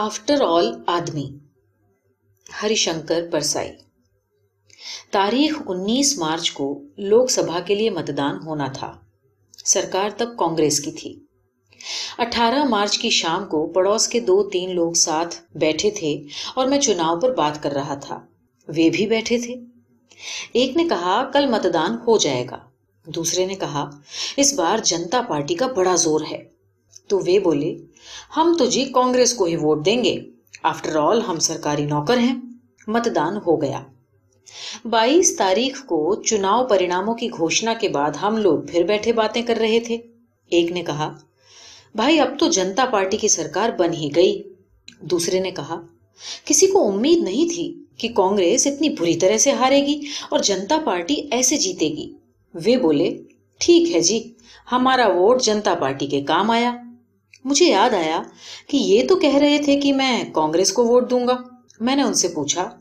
After all آدمی۔ ہری شنکر پرسائی۔ تاریخ انیس مارچ کو لوک سبھا کے لیے متدان ہونا تھا۔ سرکار تب کانگریس کی تھی۔ اٹھارہ مارچ کی شام کو پڑوس کے دو تین لوگ ساتھ بیٹھے تھے اور میں چناؤ پر بات کر رہا تھا۔ وہ بھی بیٹھے تھے۔ ایک نے کہا، کل متدان ہو جائے گا۔ دوسرے نے کہا، اس بار جنتا پارٹی کا بڑا زور ہے۔ تو وہ بولے ہم تو جی کانگریس کو ہی ووٹ دیں گے۔ آفٹر آل ہم سرکاری نوکر ہیں۔ متدان ہو گیا۔ بائیس تاریخ کو چناؤ پریناموں کی گھوشنا کے بعد ہم لوگ پھر بیٹھے باتیں کر رہے تھے۔ ایک نے کہا، بھائی، اب تو جنتا پارٹی کی سرکار بن ہی گئی۔ دوسرے نے کہا، کسی کو امید نہیں تھی کہ کانگریس اتنی بری طرح سے ہارے گی اور جنتا پارٹی ایسے جیتے گی۔ وہ بولے، ٹھیک ہے جی ہمارا ووٹ جنتا پارٹی کے کام آیا۔ مجھے یاد آیا کہ یہ تو کہہ رہے تھے کہ میں کانگریس کو ووٹ دوں گا۔ میں نے ان سے پوچھا،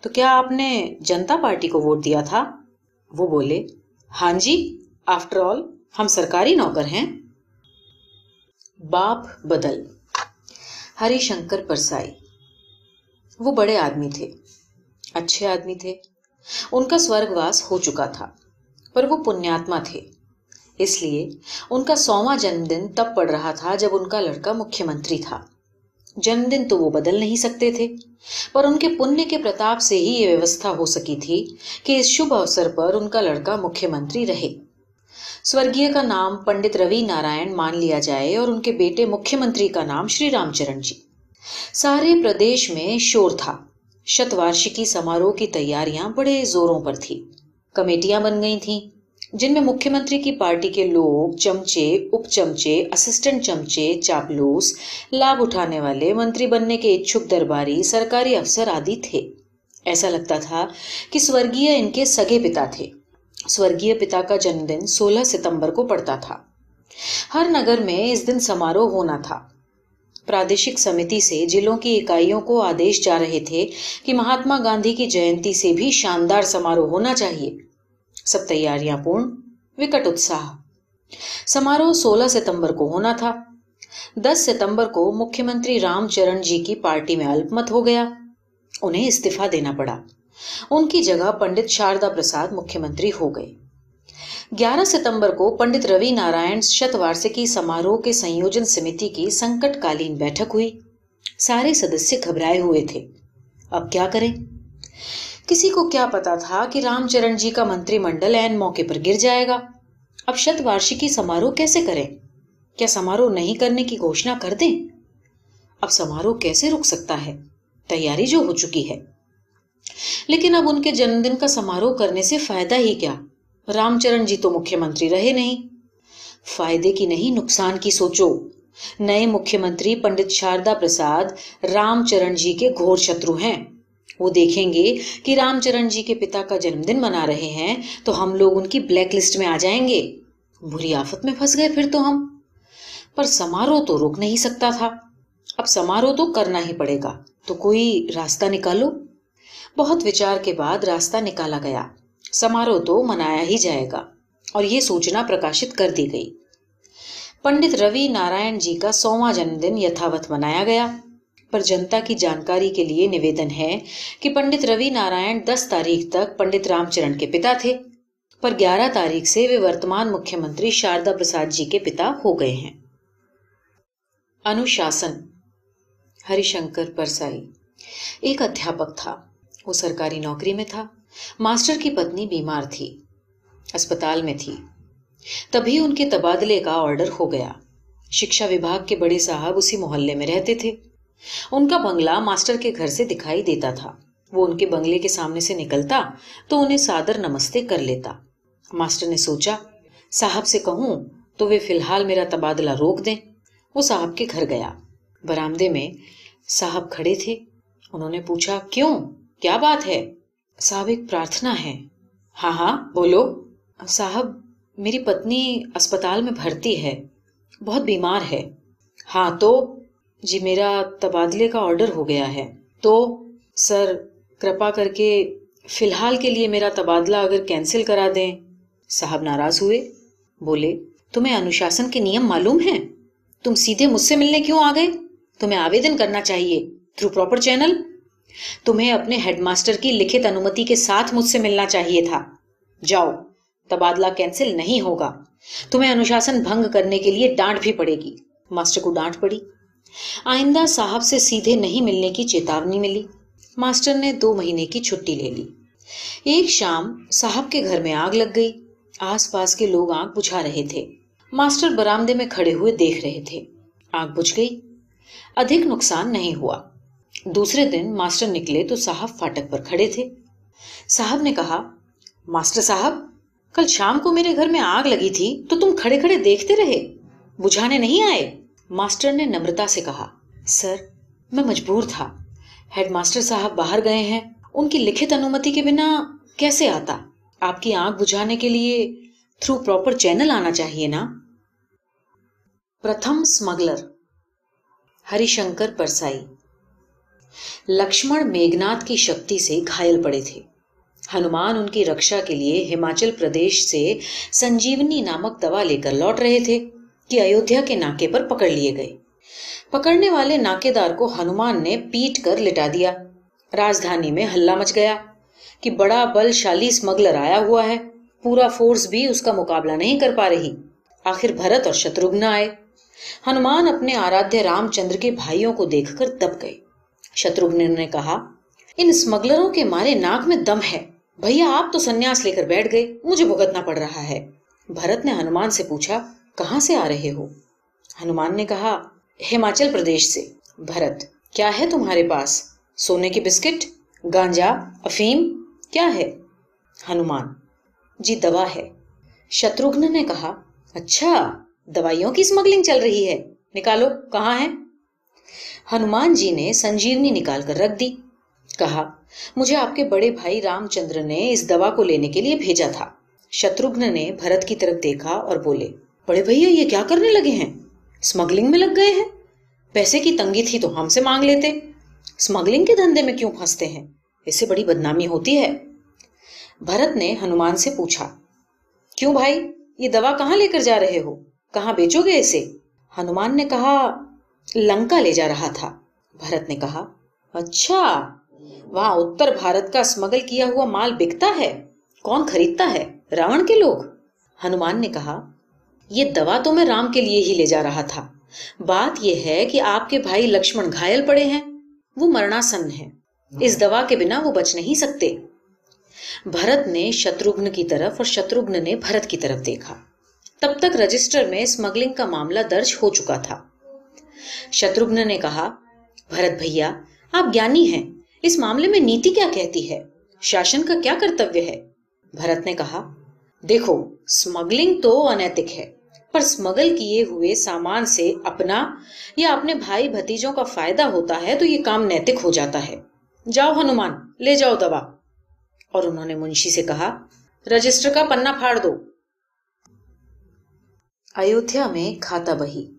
تو کیا آپ نے جنتا پارٹی کو ووٹ دیا تھا؟ وہ بولے ہاں جی آفٹر آل ہم سرکاری نوکر ہیں۔ باپ بدل، ہری شنکر پرسائی۔ وہ بڑے آدمی تھے، اچھے آدمی تھے۔ ان کا سورگ واس ہو چکا تھا، پر وہ پنیاتما تھے۔ اس لیے ان کا سواں جنم دن تب پڑ رہا تھا جب ان کا لڑکا مکھیہ منتری تھا۔ جنم دن تو وہ بدل نہیں سکتے تھے، پر ان کے پنیہ کے پرتاپ سے ہی یہ ویوستھا ہو سکی تھی کہ اس شبھ اوسر پر ان کا لڑکا مکھیہ منتری رہے۔ سورگیہ کا نام پنڈت روی نارائن مان لیا جائے اور ان کے بیٹے مکھیہ منتری کا نام شری رام چرن جی۔ سارے پردیش میں شور تھا۔ شت وارشکی سماروہ کی تیاریاں بڑے زوروں پر تھی کمیٹیاں بن گئی تھیں۔ جن میں مکھیہ منتری کی پارٹی کے لوگ چمچے، اپ چمچے، اسسٹنٹ چمچے، چاپلوس لابھ اٹھانے والے، منتری بننے کے اچھک درباری، سرکاری افسر آدی تھے۔ ایسا لگتا تھا کہ سورگیہ ان کے سگے پتا تھے۔ سورگیہ پتا کا جنم دن سولہ ستمبر کو پڑتا تھا۔ ہر نگر میں اس دن سماروہ ہونا تھا۔ پرادیشک سمیتی سے ضلعوں کی اکائیوں کو آدیش جا رہے تھے کہ مہاتما گاندھی کی جینتی سے بھی شاندار سماروہ ہونا چاہیے۔ سب تیاریاں پورن، وکٹ اتساہ۔ سماروہ سولہ ستمبر کو ہونا تھا۔ دس ستمبر کو مکھیہ منتری رام چرن جی کی پارٹی میں الپ مت ہو گیا۔ انہیں استعفی دینا پڑا۔ ان کی جگہ پنڈت شاردا پرساد مکھیہ منتری ہو گئے۔ گیارہ ستمبر کو پنڈت روی نارائن شت وارسکی سماروہ کے سنیوجن سمیتی کی سنکٹ کالین بیٹھک ہوئی۔ سارے سدسیہ گھبرائے ہوئے تھے۔ اب کیا کریں؟ کسی کو کیا پتا تھا کہ رام چرن جی کا منتری منڈل این موقع پر گر جائے گا۔ اب شت وارشکی سماروہ کیسے کریں؟ کیا سماروہ نہیں کرنے کی گھوشنا کر دیں؟ اب سماروہ کیسے رک سکتا ہے؟ تیاری جو ہو چکی ہے۔ لیکن اب ان کے جنم دن کا سماروہ کرنے سے فائدہ ہی کیا؟ رام چرن جی تو مکھیہ منتری رہے نہیں۔ فائدے کی نہیں نقصان کی سوچو۔ نئے مکھیہ منتری پنڈت شاردا پرساد رام چرن جی کے گھور شترو ہیں۔ وہ دیکھیں گے کہ رام چرن جی کے پتا کا جنم دن منا رہے ہیں، تو ہم لوگ ان کی بلیک لسٹ میں آ جائیں گے۔ بری آفت میں پھنس گئے پھر تو ہم۔ پر سماروہ تو رک نہیں سکتا تھا۔ اب سماروہ تو کرنا ہی پڑے گا۔ تو کوئی راستہ نکالو۔ بہت وچار کے بعد راستہ نکالا گیا۔ سماروہ تو منایا ہی جائے گا۔ اور یہ سوچنا پرکاشت کر دی گئی۔ پنڈت روی نارائن جی کا سواں جنم دن یتھاوت منایا گیا۔ پر جنتا کی جانکاری کے لیے نویدن ہے کہ پنڈت روی نارائن دس تاریخ تک پنڈت رام چرن کے پتا تھے، پر گیارہ تاریخ سے وہ ورتمان مکھیہ منتری شاردا پرساد جی کے پتا ہو گئے ہیں۔ انوشاسن ہری شنکر پرسائی، ایک ادھیاپک تھا۔ وہ سرکاری نوکری میں تھا۔ ماسٹر کی پتنی بیمار تھی، اسپتال میں تھی۔ تبھی ان کے تبادلے کا آرڈر ہو گیا۔ شکشا وبھاگ کے بڑے صاحب اسی محلے میں رہتے تھے۔ ان کا بنگلہ ماسٹر کے گھر سے دکھائی دیتا تھا۔ وہ ان کے بنگلے کے سامنے سے نکلتا تو انہیں سادر نمستے کر لیتا۔ ماسٹر نے سوچا، صاحب سے کہوں تو وہ فی الحال میرا تبادلہ روک دیں۔ وہ صاحب کے گھر گیا۔ برامدے میں صاحب کھڑے تھے۔ انہوں نے پوچھا، کیوں؟ کیا بات ہے؟ صاحب، ایک پرارتھنا ہے۔ ہاں ہاں بولو۔ صاحب، میری پتنی اسپتال میں بھرتی ہے۔ بہت بیمار ہے۔ ہاں تو جی میرا تبادلے کا آرڈر ہو گیا ہے۔ تو سر، کرپا کر کے فی الحال کے لیے میرا تبادلہ اگر کینسل کرا دیں، صاحب ناراض ہوئے۔ بولے، تمہیں انوشاسن کے نیم معلوم ہیں؟ تم سیدھے مجھ سے ملنے کیوں آ گئے؟ تمہیں آویدن کرنا چاہیے۔ تھرو پراپر چینل تمہیں اپنے ہیڈ ماسٹر کی لکھت انومتی کے ساتھ مجھ سے ملنا چاہیے تھا۔ جاؤ، تبادلہ کینسل نہیں ہوگا۔ تمہیں انوشاسن بھنگ کرنے کے لیے ڈانٹ بھی پڑے گی۔ ماسٹر کو ڈانٹ پڑی۔ آئندہ صاحب سے سیدھے نہیں ملنے کی چیتاونی ملی۔ ماسٹر نے دو مہینے کی چھٹی لے لی۔ ایک شام صاحب کے گھر میں آگ لگ گئی۔ آس پاس کے لوگ آگ بجھا رہے تھے۔ ماسٹر برامدے میں کھڑے ہوئے دیکھ رہے تھے۔ آگ بجھ گئی۔ ادھک نقصان نہیں ہوا۔ دوسرے دن ماسٹر نکلے تو صاحب فاٹک پر کھڑے تھے۔ صاحب نے کہا، ماسٹر صاحب، کل شام کو میرے گھر میں آگ لگی تھی تو تم کھڑے کھڑے دیکھتے رہے۔ بجھانے نہیں آئے۔ ماسٹر نے نمرتا سے کہا، سر، میں مجبور تھا۔ ہیڈ ماسٹر صاحب باہر گئے ہیں۔ ان کی لکھت انومتی کے بنا کیسے آتا؟ آپ کی آنکھ بجھانے کے لیے تھرو پراپر چینل آنا چاہیے نا؟ پرتھم اسمگلر ہری شنکر پرسائی۔ لکشمن میگنات کی شکتی سے گھائل پڑے تھے۔ ہنومان ان کی رکشا کے لیے ہماچل پردیش سے سنجیونی نامک دوا لے کر لوٹ رہے تھے۔ کہ ایودھیا کے ناکے پر پکڑ لیے گئے۔ پکڑنے والے ناکے دار کو ہنومان نے پیٹ کر لٹا دیا۔ راجدھانی میں ہلا مچ گیا کہ بڑا بل شالی اسمگلر آیا ہوا ہے۔ پورا فورس بھی اس کا مقابلہ نہیں کر پا رہی۔ آخر بھرت اور شتروگن آئے۔ ہنومان اپنے آرادھیہ رام چندر کے بھائیوں کو دیکھ کر دب گئے۔ شتروگن نے کہا، ان اسمگلروں کے مارے ناک میں دم ہے۔ بھیا، آپ تو سنیاس لے کر بیٹھ گئے، مجھے بھگتنا پڑ رہا ہے۔ بھرت نے ہنومان سے پوچھا کہاں سے آ رہے ہو؟ ہنومان نے کہا، ہماچل پردیش سے۔ بھرت، کیا ہے تمہارے پاس؟ سونے کی بسکٹ، گانجا، افیم، کیا ہے؟ ہنومان جی دوا ہے۔ شتروگن نے کہا اچھا دوائیوں کی اسمگلنگ چل رہی ہے۔ نکالو، کہاں ہے ہنومان جی نے سنجیونی نکال کر رکھ دی۔ کہا، مجھے آپ کے بڑے بھائی رام چندر نے اس دوا کو لینے کے لیے بھیجا تھا۔ شتروگن نے بھرت کی طرف دیکھا اور بولے بڑے بھیا یہ کیا کرنے لگے ہیں؟ اسمگلنگ میں لگ گئے ہیں۔ پیسے کی تنگی تھی تو ہم سے مانگ لیتے۔ اسمگلنگ کے دھندے میں کیوں پھنستے ہیں؟ اس سے بڑی بدنامی ہوتی ہے۔ بھرت نے ہنومان سے پوچھا، کیوں بھائی، یہ دوا کہاں لے کر جا رہے ہو؟ کہاں بیچو گے اسے؟ ہنومان نے کہا، لنکا لے جا رہا تھا۔ بھرت نے کہا اچھا وہاں اتر بھارت کا اسمگل کیا ہوا مال بکتا ہے۔ کون خریدتا ہے؟ راون کے لوگ۔ ہنومان نے کہا یہ دوا تو میں رام کے لیے ہی لے جا رہا تھا۔ بات یہ ہے کہ آپ کے بھائی لکشمن گھائل پڑے ہیں وہ مرنا سن ہے۔ اس دوا کے بنا وہ بچ نہیں سکتے۔ بھرت نے شتروگن کی طرف اور شتروگن نے بھرت کی طرف دیکھا۔ تب تک رجسٹر میں اسمگلنگ کا معاملہ درج ہو چکا تھا۔ شتروگن نے کہا بھرت بھیا آپ گیانی ہیں اس معاملے میں نیتی کیا کہتی ہے؟ شاشن کا کیا کرتویہ ہے؟ بھرت نے کہا دیکھو اسمگلنگ تو انیتک ہے۔ پر اسمگل کیے ہوئے سامان سے اپنا یا اپنے بھائی بھتیجوں کا فائدہ ہوتا ہے تو یہ کام نیتک ہو جاتا ہے۔ جاؤ ہنومان، لے جاؤ دوا۔ اور انہوں نے منشی سے کہا، رجسٹر کا پنا پھاڑ دو۔ ایودھیا میں کھاتا بہی۔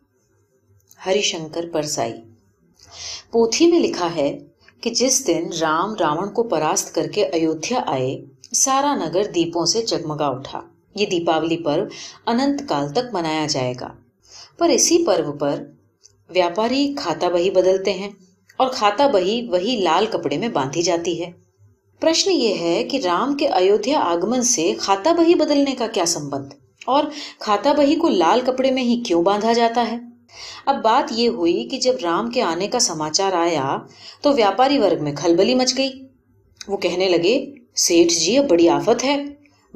ہری شنکر پرسائی۔ پوتھی میں لکھا ہے کہ جس دن رام راون کو پراست کر کے ایودھیا آئے، سارا نگر دیپوں سے جگمگا اٹھا۔ یہ دیپاولی پرو انت کال تک منایا جائے گا۔ پر اسی پرو پر ویاپاری کھاتا بہی بدلتے ہیں اور کھاتا بہی وہی لال کپڑے میں باندھی جاتی ہے۔ پرشن یہ ہے کہ رام کے ایودھیا آگمن سے کھاتا بہی بدلنے کا کیا سمبند؟ اور کھاتا بہی کو لال کپڑے میں ہی کیوں باندھا جاتا ہے؟ اب بات یہ ہوئی کہ جب رام کے آنے کا سماچار آیا تو ویاپاری ورگ میں کھلبلی مچ گئی۔ وہ کہنے لگے، سیٹھ جی اب بڑی آفت ہے۔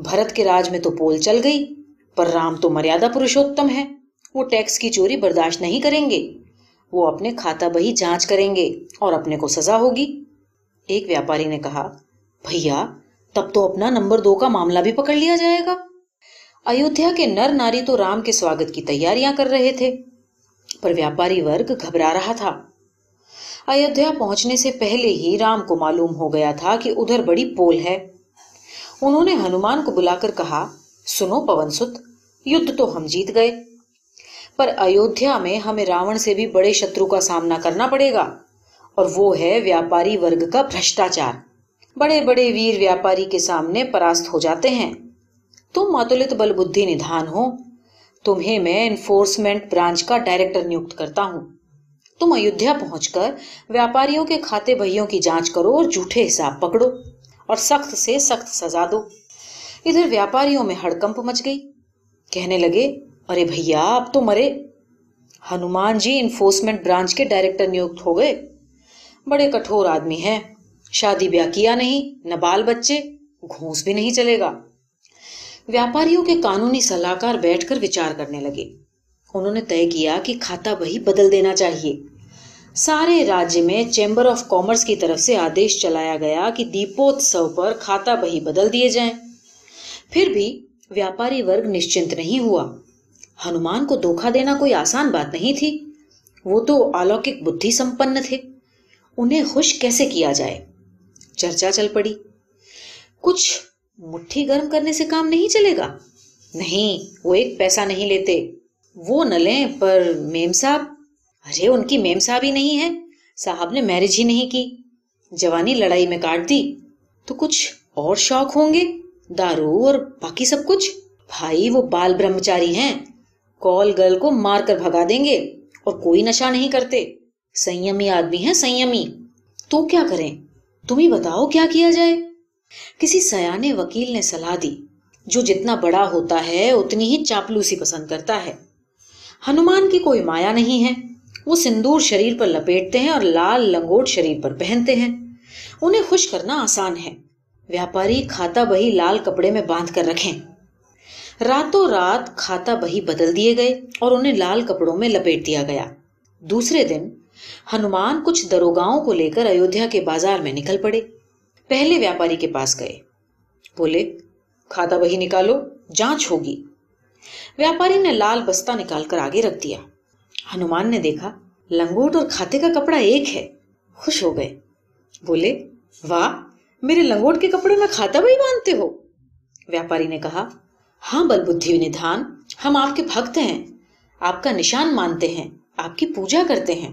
بھرت کے راج میں تو پول چل گئی، پر رام تو مریادہ پروشوتم ہے۔ وہ ٹیکس کی چوری برداشت نہیں کریں گے۔ وہ اپنے کھاتا بہی جانچ کریں گے اور اپنے کو سزا ہوگی۔ ایک ویاپاری نے کہا، بھیا، تب تو اپنا نمبر دو کا معاملہ بھی پکڑ لیا جائے گا۔ ایودھیا کے نر ناری تو رام کے سواگت کی تیاریاں کر رہے تھے، پر ویاپاری ورگ گھبرا رہا تھا۔ ایودھیا پہنچنے سے پہلے ہی رام کو معلوم ہو گیا تھا کہ ادھر بڑی پول ہے۔ انہوں نے ہنومان کو بلا کر کہا، سنو پون ست، یدھ تو ہم جیت گئے۔ پر ایودھیا میں ہمیں راون سے بھی بڑے شترو کا سامنا کرنا پڑے گا۔ اور وہ ہے ویاپاری ورگ کا بھرشٹاچار بڑے بڑے ویر ویاپاری کے سامنے پراست ہو جاتے ہیں۔ تم ماتولت بل بدھی ندھان ہو۔ تمہیں میں انفورسمنٹ برانچ کا ڈائریکٹر نیوکت کرتا ہوں۔ تم ایودھیا پہنچ کر ویاپاریوں کے کھاتے بھائیوں کی جانچ کرو اور جھوٹے حساب پکڑو۔ اور سخت سے سخت سزا دو۔ ادھر ویاپاریوں میں ہڑکمپ مچ گئی۔ کہنے لگے، ارے بھیا، اب تو مرے۔ ہنومان جی انفورسمنٹ برانچ کے ڈائریکٹر نیوکت ہو گئے۔ بڑے کٹھور آدمی ہیں۔ شادی بیاہ کیا نہیں، نہ بال بچے، گھونس بھی نہیں چلے گا۔ ویاپاریوں کے قانونی سلاحکار بیٹھ کر وچار کرنے لگے۔ انہوں نے طے کیا کہ کھاتا بہی بدل دینا چاہیے۔ سارے راجیہ میں چیمبر آف کامرس کی طرف سے آدیش چلایا گیا کہ دیپوتسو پر کھاتا بہی بدل دیے جائیں۔ پھر بھی ویاپاری ورگ نشچنت نہیں ہوا۔ ہنومان کو دھوکا دینا کوئی آسان بات نہیں تھی۔ وہ تو آلوکک بدھی سمپن تھے۔ انہیں خوش کیسے کیا جائے؟ چرچا چل پڑی۔ کچھ مٹھی گرم کرنے سے کام نہیں چلے گا؟ نہیں، وہ ایک پیسہ نہیں لیتے۔ وہ نہ لیں پر میم صاحب۔ ارے، ان کی میم صاحب ہی نہیں ہے صاحب نے میرج ہی نہیں کی۔ جوانی لڑائی میں کاٹ دی۔ تو کچھ اور شوق ہوں گے؟ دارو اور باقی سب کچھ؟ بھائی، وہ بال برہمچاری ہیں۔ کال گرل کو مار کر بھگا دیں گے اور کوئی نشہ نہیں کرتے۔ سیمی آدمی ہیں سیمی تو کیا کریں؟ تم ہی بتاؤ کیا کیا جائے؟ کسی سیانے وکیل نے صلاح دی۔ جو جتنا بڑا ہوتا ہے، اتنی ہی چاپلوسی پسند کرتا ہے۔ ہنومان کی کوئی مایا نہیں ہے۔ وہ سندور شریر پر لپیٹتے ہیں اور لال لنگوٹ شریر پر پہنتے ہیں۔ انہیں خوش کرنا آسان ہے۔ ویاپاری کھاتا بہی لال کپڑے میں باندھ کر رکھیں۔ راتوں رات کھاتا بہی بدل دیے گئے اور انہیں لال کپڑوں میں لپیٹ دیا گیا۔ دوسرے دن ہنومان کچھ دروگاؤں کو لے کر ایودھیا کے بازار میں نکل پڑے۔ پہلے ویاپاری کے پاس گئے۔ بولے، کھاتا بہی نکالو، جانچ ہوگی۔ ویاپاری نے لال بستہ نکال کر آگے رکھ دیا۔ ہنومان نے دیکھا، لنگوٹ اور کھاتے کا کپڑا ایک ہے۔ خوش ہو گئے۔ بولے، واہ، میرے لنگوٹ کے کپڑے میں کھاتا بہی باندھتے ہو۔ ویاپاری نے کہا ہاں بل بدھی ندھان ہم آپ کے بھکت ہیں۔ آپ کا نشان مانتے ہیں، آپ کی پوجا کرتے ہیں۔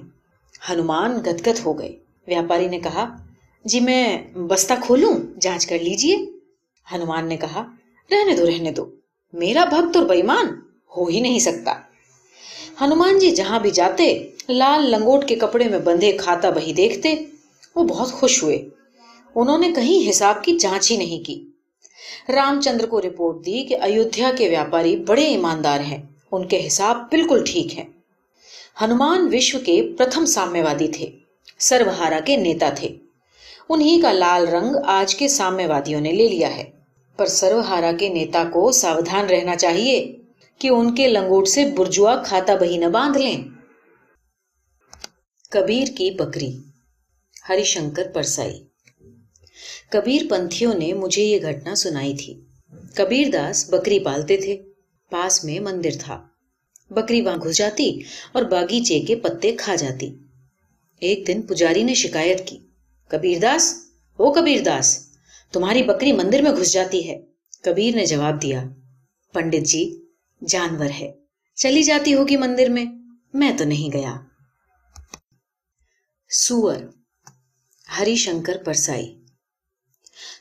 ہنومان گدگد ہو گئے۔ ویاپاری نے کہا جی میں بستہ کھولوں، جانچ کر لیجیے۔ ہنومان نے کہا، رہنے دو رہنے دو۔ میرا بھکت اور بےمان ہو ہی نہیں سکتا۔ ہنومان جی جہاں بھی جاتے، لال لنگوٹ کے کپڑے میں بندھے کھاتا بہی دیکھتے، وہ بہت خوش ہوئے۔ انہوں نے کہیں حساب کی جانچ ہی نہیں کی۔ رام چندر کو رپورٹ دی کہ ایودھیا کے ویاپاری بڑے ایماندار ہیں۔ ان کے حساب بالکل ٹھیک ہیں۔ ہنومان وشو کے پرتھم سامے وادی تھے۔ سروہارا کے نیتا تھے۔ انہی کا لال رنگ آج کے سامے وادیوں نے لے لیا ہے۔ پر سروہارا کے نیتا کو ساودھان رہنا چاہیے۔ کہ ان کے لنگوٹ سے برجوا کھاتا بہی نہ باندھ لیں۔ کبیر کی بکری۔ ہری شنکر پرسائی۔ کبیر پنتھیوں نے مجھے یہ گھٹنا سنائی تھی۔ کبیر داس بکری پالتے تھے۔ پاس میں مندر تھا۔ بکری وہاں گھس جاتی اور باغیچے کے پتے کھا جاتی۔ ایک دن پجاری نے شکایت کی۔ کبیر داس او کبیر داس، تمہاری بکری مندر میں گھس جاتی ہے۔ کبیر نے جواب دیا، پنڈت جی جانور ہے۔ چلی جاتی ہوگی مندر میں۔ میں تو نہیں گیا۔ سور۔ ہری شنکر پرسائی۔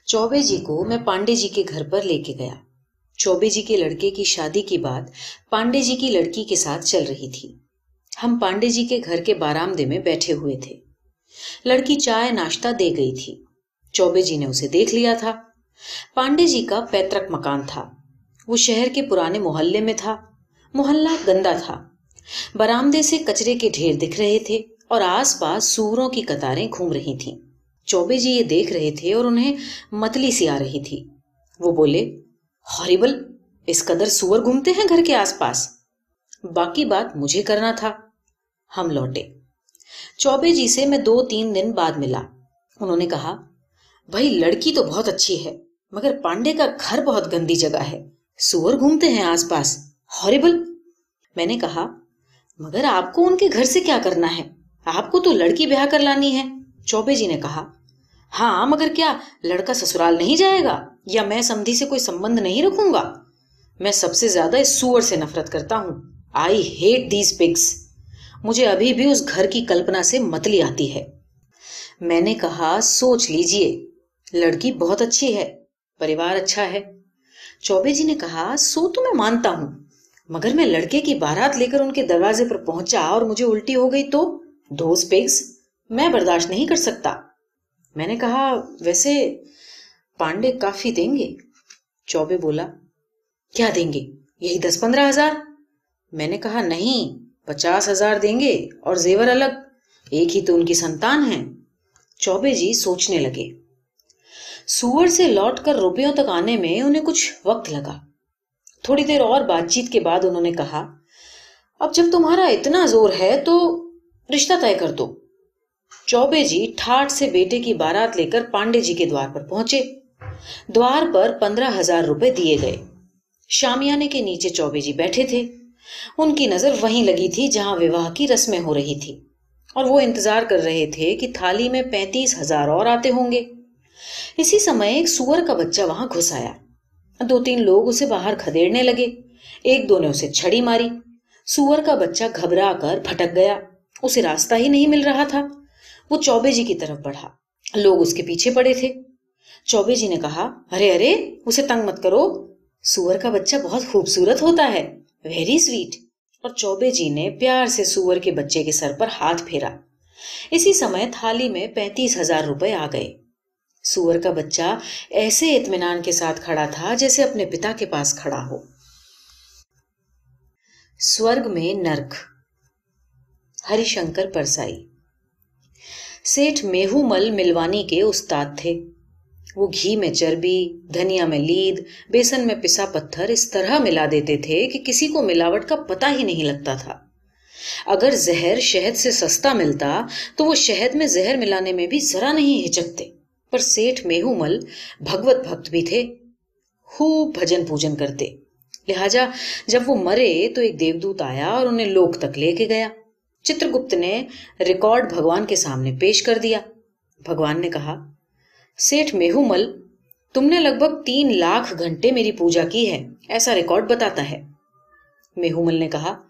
چوبے جی کو میں پانڈے جی کے گھر پر لے کے گیا۔ چوبے جی کے لڑکے کی شادی کی بات پانڈے جی کی لڑکی کے ساتھ چل رہی تھی۔ ہم پانڈے جی کے گھر کے بارامدے میں بیٹھے ہوئے تھے۔ لڑکی چائے ناشتہ دے گئی تھی۔ چوبے جی نے اسے دیکھ لیا تھا۔ پانڈے جی کا پیترک مکان تھا۔ وہ شہر کے پرانے محلے میں تھا۔ محلہ گندا تھا۔ برامدے سے کچرے کے ڈھیر دکھ رہے تھے اور آس پاس سوروں کی قطاریں گھوم رہی تھیں۔ چوبے جی یہ دیکھ رہے تھے اور انہیں متلی سی آ رہی تھی۔ وہ بولے، ہاریبل، اس قدر سور گھومتے ہیں گھر کے آس پاس۔ باقی بات مجھے کرنا تھا۔ ہم لوٹے۔ چوبے جی سے میں دو تین دن بعد ملا۔ انہوں نے کہا، بھائی، لڑکی تو بہت اچھی ہے، مگر پانڈے کا گھر بہت گندی جگہ ہے۔ سور گھومتے ہیں آس پاس۔ ہاریبل میں نے کہا، مگر آپ کو ان کے گھر سے کیا کرنا ہے؟ آپ کو تو لڑکی بیاہ کر لانی ہے۔ چوبے جی نے کہا ہاں مگر کیا لڑکا سسرال نہیں جائے گا؟ یا میں سمدھی سے کوئی سمبند نہیں رکھوں گا؟ میں سب سے زیادہ اس سور سے نفرت کرتا ہوں۔ آئی ہیٹ دیز پگس مجھے ابھی بھی اس گھر کی کلپنا سے متلی آتی ہے۔ میں نے کہا، سوچ لیجیے، لڑکی بہت اچھی ہے، پریوار اچھا ہے۔ چوبے جی نے کہا، سو تو میں مانتا ہوں، مگر میں لڑکے کی بارات لے کر ان کے دروازے پر پہنچا اور مجھے الٹی ہو گئی تو دوز پگس میں برداشت نہیں کر سکتا۔ میں نے کہا، ویسے پانڈے کافی دیں گے؟ چوبے بولا، کیا دیں گے؟ یہی دس پندرہ ہزار؟ میں نے کہا، نہیں، پچاس ہزار دیں گے اور زیور الگ، ایک ہی تو ان کی سنتان ہے چوبے جی سوچنے لگے۔ سور سے لوٹ کر روپیوں تک آنے میں انہیں کچھ وقت لگا۔ تھوڑی دیر اور بات چیت کے بعد انہوں نے کہا، اب جب تمہارا اتنا زور ہے تو رشتہ طے کر دو۔ چوبے جی ٹھاٹ سے بیٹے کی بارات لے کر پانڈے جی کے دوار پر پہنچے۔ دوار پر پندرہ ہزار روپے دیے گئے۔ شامیانے کے نیچے چوبے جی بیٹھے تھے۔ ان کی نظر وہیں لگی تھی جہاں وواہ کی رسمیں ہو رہی تھی اور وہ انتظار کر رہے تھے کہ تھالی میں پینتیس ہزار اور آتے ہوں گے۔ اسی سمے ایک سور کا بچہ وہاں گھس آیا۔ دو تین لوگ اسے باہر کھدیڑنے لگے۔ ایک دو نے اسے چھڑی ماری۔ سور کا بچہ گھبرا کر پھٹک گیا۔ اسے راستہ ہی نہیں مل رہا تھا۔ وہ چوبے جی کی طرف بڑھا۔ لوگ اس کے پیچھے پڑے تھے۔ چوبے جی نے کہا، ارے ارے، اسے تنگ مت کرو۔ سور کا بچہ بہت خوبصورت ہوتا ہے۔ ویری سویٹ اور چوبے جی نے پیار سے سور کے بچے کے سر پر ہاتھ پھیرا۔ اسی سمے تھالی میں پینتیس ہزار روپے آ گئے۔ سور کا بچہ ایسے اطمینان کے ساتھ کھڑا تھا جیسے اپنے پتا کے پاس کھڑا ہو۔ سورگ میں نرک۔ ہری شنکر پرسائی۔ سیٹھ میہو مل ملوانی کے استاد تھے۔ وہ گھی میں چربی، دھنیا میں لید، بیسن میں پسا پتھر اس طرح ملا دیتے تھے کہ کسی کو ملاوٹ کا پتا ہی نہیں لگتا تھا۔ اگر زہر شہد سے سستا ملتا تو وہ شہد میں زہر ملانے میں بھی ذرا نہیں ہچکتے۔ پر سیٹھ میہو مل، بھگوت بھکت بھی تھے۔ خوب بھجن پوجن کرتے۔ لہذا جب وہ مرے تو ایک دیودوت آیا اور انہیں لوک تک لے کے گیا۔ چتر گپت نے ریکارڈ بھگوان کے سامنے پیش کر دیا۔ بھگوان نے کہا، سیٹھ میہو مل، تم نے لگ بھگ تین لاکھ گھنٹے میری پوجا کی ہے، ایسا ریکارڈ بتاتا ہے۔ میہو مل نے کہا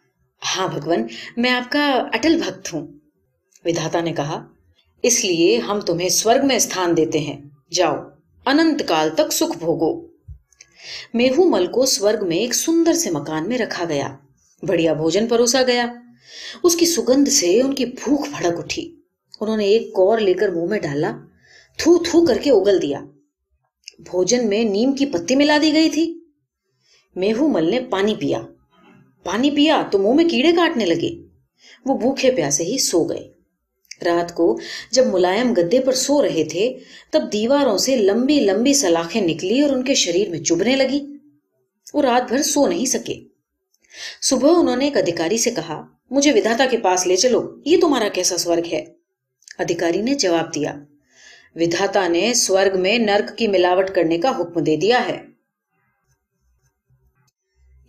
ہاں بھگوان، میں آپ کا اٹل بھکت ہوں۔ ودھاتا نے کہا اس لیے ہم تمہیں سورگ میں استھان دیتے ہیں۔ جاؤ انت کال تک سکھ بھوگو۔ میہو مل کو سورگ میں ایک سندر سے مکان میں رکھا گیا۔ بڑھیا بھوجن پروسا گیا۔ اس کی سگندھ سے ان کی بھوک بھڑک اٹھی۔ انہوں نے ایک کور لے کر منہ میں ڈالا، تھو تھو کر کے اگل دیا۔ بھوجن میں نیم کی پتی ملا دی گئی تھی۔ میہو مل نے پانی پیا۔ پانی پیا تو منہ میں کیڑے کاٹنے لگے۔ وہ بھوکے پیاسے ہی سو گئے۔ رات کو جب ملائم گدے پر سو رہے تھے، تب دیواروں سے لمبی لمبی سلاخیں نکلی اور ان کے شریر میں چبنے لگی۔ وہ رات بھر سو نہیں سکے۔ صبح انہوں نے ایک ادھیکاری سے کہا، مجھے ودھاتا کے پاس لے چلو، یہ تمہارا کیسا سورگ ہے؟ ادھیکاری نے جواب دیا، ودھاتا نے سورگ میں نرک کی ملاوٹ کرنے کا حکم دے دیا ہے۔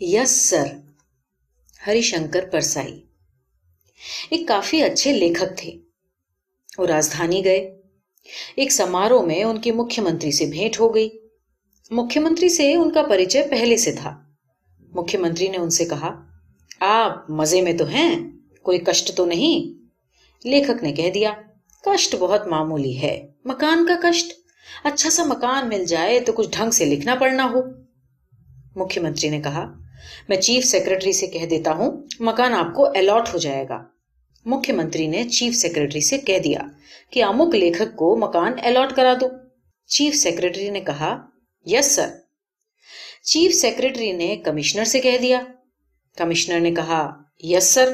یس سر۔ ہری شنکر پرسائی۔ ایک کافی اچھے لیکھک تھے۔ وہ راجدھانی گئے۔ ایک سمارو میں ان کی مکھیہ منتری سے بھیٹ ہو گئی۔ مکھیہ منتری سے ان کا پریچے پہلے سے تھا۔ مکھیہ منتری نے ان سے کہا، آپ مزے میں تو ہیں، کوئی کشٹ تو نہیں۔ لیکھک نے کہہ دیا کشٹ بہت معمولی ہے، مکان کا کشٹ اچھا سا مکان مل جائے تو کچھ ڈھنگ سے لکھنا پڑنا ہو۔ مکھیہ منتری نے کہا، میں چیف سیکرٹری سے کہہ دیتا ہوں، مکان آپ کو الاٹ ہو جائے گا۔ مکھیہ منتری نے چیف سیکرٹری سے کہہ دیا کہ امک لیکھک کو مکان الاٹ کرا دو۔ چیف سیکرٹری نے کہا، یس، سر۔ چیف سیکرٹری نے کمشنر سے کہہ دیا۔ کمشنر نے کہا، یس، سر۔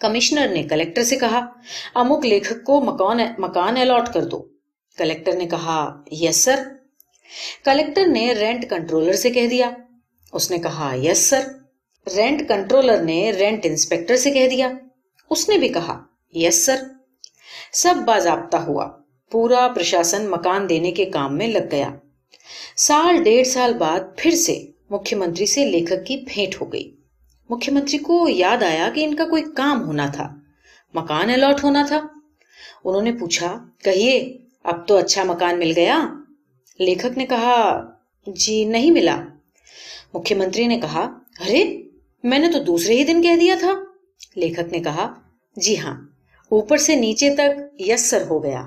کمشنر نے کلیکٹر سے کہا امک لیکھک کو مکان مکان الاٹ کر دو۔ کلیکٹر نے کہا، یس، سر۔ کلیکٹر نے رینٹ کنٹرولر سے کہہ دیا۔ اس نے کہا، یس، سر۔ رینٹ کنٹرولر نے رینٹ انسپیکٹر سے کہہ دیا۔ اس نے بھی کہا یس سر سب باضابطہ ہوا۔ پورا پرشاسن مکان دینے کے کام میں لگ گیا۔ سال ڈیڑھ سال بعد پھر سے مکھیہ منتری سے لیکھک کی بھیٹ ہو گئی۔ مکھیہ منتری کو یاد آیا کہ ان کا کوئی کام ہونا تھا۔ مکان الاٹ ہونا تھا۔ انہوں نے پوچھا، کہیے، اب تو اچھا مکان مل گیا؟ لیکھک نے کہا جی نہیں ملا۔ مکھیہ منتری نے کہا، ارے، میں نے تو دوسرے ہی دن کہہ دیا تھا۔ لیکھک نے کہا جی ہاں اوپر سے نیچے تک یسر ہو گیا۔